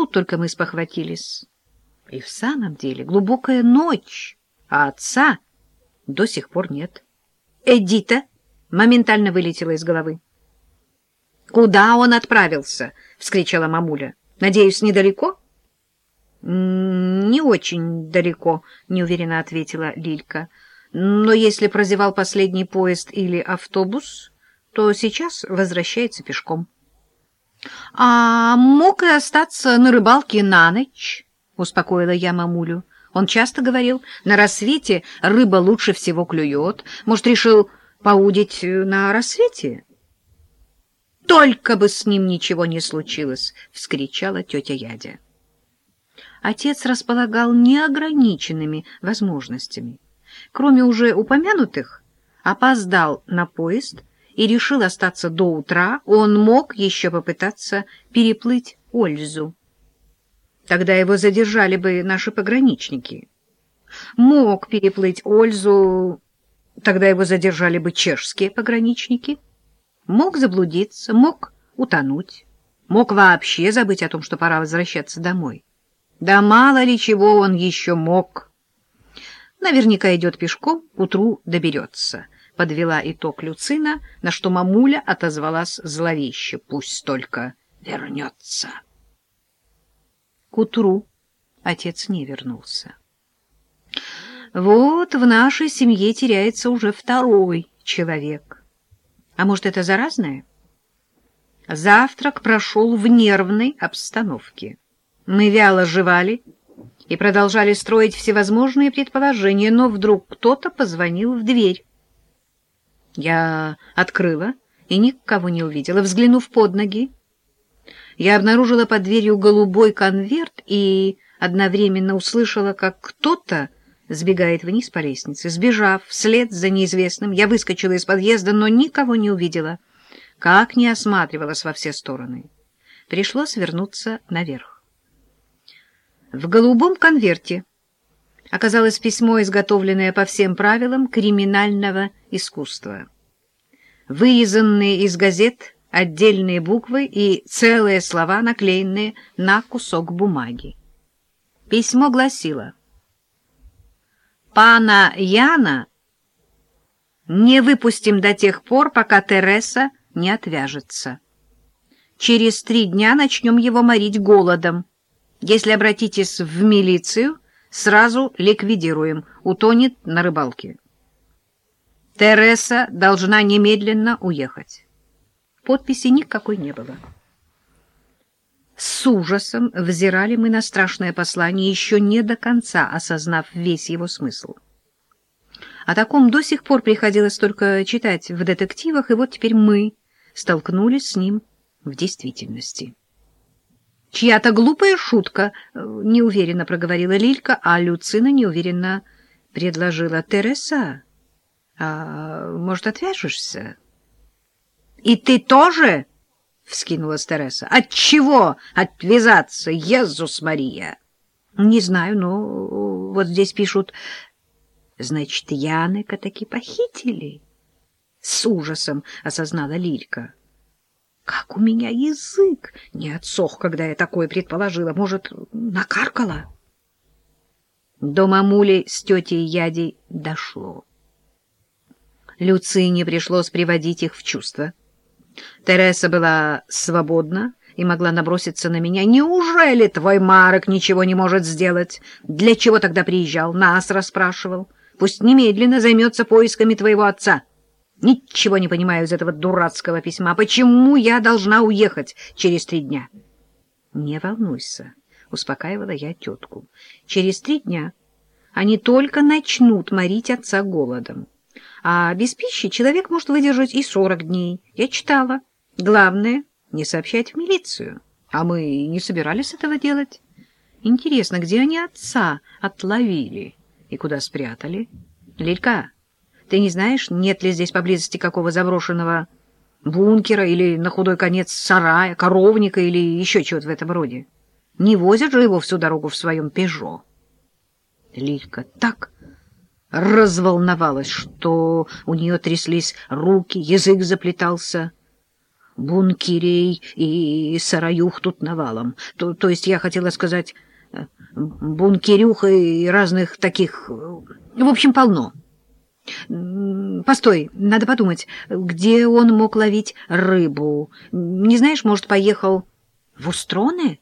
тут только мы спохватились. И в самом деле глубокая ночь, а отца до сих пор нет. Эдита моментально вылетела из головы. «Куда он отправился?» — вскричала мамуля. «Надеюсь, недалеко?» «Не очень далеко», — неуверенно ответила Лилька. «Но если прозевал последний поезд или автобус, то сейчас возвращается пешком». «А мог и остаться на рыбалке на ночь?» — успокоила я мамулю. Он часто говорил, на рассвете рыба лучше всего клюет. Может, решил поудить на рассвете?» «Только бы с ним ничего не случилось!» — вскричала тетя Ядя. Отец располагал неограниченными возможностями. Кроме уже упомянутых, опоздал на поезд и решил остаться до утра, он мог еще попытаться переплыть Ользу. Тогда его задержали бы наши пограничники. Мог переплыть Ользу, тогда его задержали бы чешские пограничники. Мог заблудиться, мог утонуть, мог вообще забыть о том, что пора возвращаться домой. Да мало ли чего он еще мог. Наверняка идет пешком, утру доберется. Подвела итог Люцина, на что мамуля отозвалась зловеще. Пусть только вернется. К утру отец не вернулся. Вот в нашей семье теряется уже второй человек. А может, это заразное? Завтрак прошел в нервной обстановке. Мы вяло жевали и продолжали строить всевозможные предположения, но вдруг кто-то позвонил в дверь. Я открыла и никого не увидела. Взглянув под ноги, я обнаружила под дверью голубой конверт и одновременно услышала, как кто-то сбегает вниз по лестнице. Сбежав вслед за неизвестным, я выскочила из подъезда, но никого не увидела, как не осматривалась во все стороны. Пришлось вернуться наверх. В голубом конверте оказалось письмо, изготовленное по всем правилам криминального искусства. Вырезанные из газет отдельные буквы и целые слова, наклеенные на кусок бумаги. Письмо гласило «Пана Яна не выпустим до тех пор, пока Тереса не отвяжется. Через три дня начнем его морить голодом. Если обратитесь в милицию, сразу ликвидируем, утонет на рыбалке. Тереса должна немедленно уехать. Подписи никакой не было. С ужасом взирали мы на страшное послание, еще не до конца осознав весь его смысл. О таком до сих пор приходилось только читать в детективах, и вот теперь мы столкнулись с ним в действительности. Чья-то глупая шутка, — неуверенно проговорила Лилька, а Люцина неуверенно предложила. — Тереса, а может, отвяжешься? — И ты тоже? — вскинулась Тереса. — От чего отвязаться, Езус Мария? — Не знаю, но вот здесь пишут... Значит, Янека таки похитили? С ужасом осознала Лилька. Как у меня язык не отсох, когда я такое предположила. Может, накаркала? До мамули с тетей Ядей дошло. Люцине пришлось приводить их в чувство. Тереса была свободна и могла наброситься на меня. «Неужели твой Марок ничего не может сделать? Для чего тогда приезжал? Нас расспрашивал. Пусть немедленно займется поисками твоего отца». Ничего не понимаю из этого дурацкого письма. Почему я должна уехать через три дня? — Не волнуйся, — успокаивала я тетку. — Через три дня они только начнут морить отца голодом. А без пищи человек может выдержать и сорок дней. Я читала. Главное — не сообщать в милицию. А мы не собирались этого делать. Интересно, где они отца отловили и куда спрятали? Лилька... Ты не знаешь, нет ли здесь поблизости какого заброшенного бункера или, на худой конец, сарая, коровника или еще чего-то в этом роде? Не возят же его всю дорогу в своем «Пежо». Лилька так разволновалась, что у нее тряслись руки, язык заплетался. бункерей и сараюх тут навалом. То, то есть я хотела сказать э, бункерюх и разных таких... В общем, полно. Постой, надо подумать, где он мог ловить рыбу. Не знаешь, может, поехал в Устроны?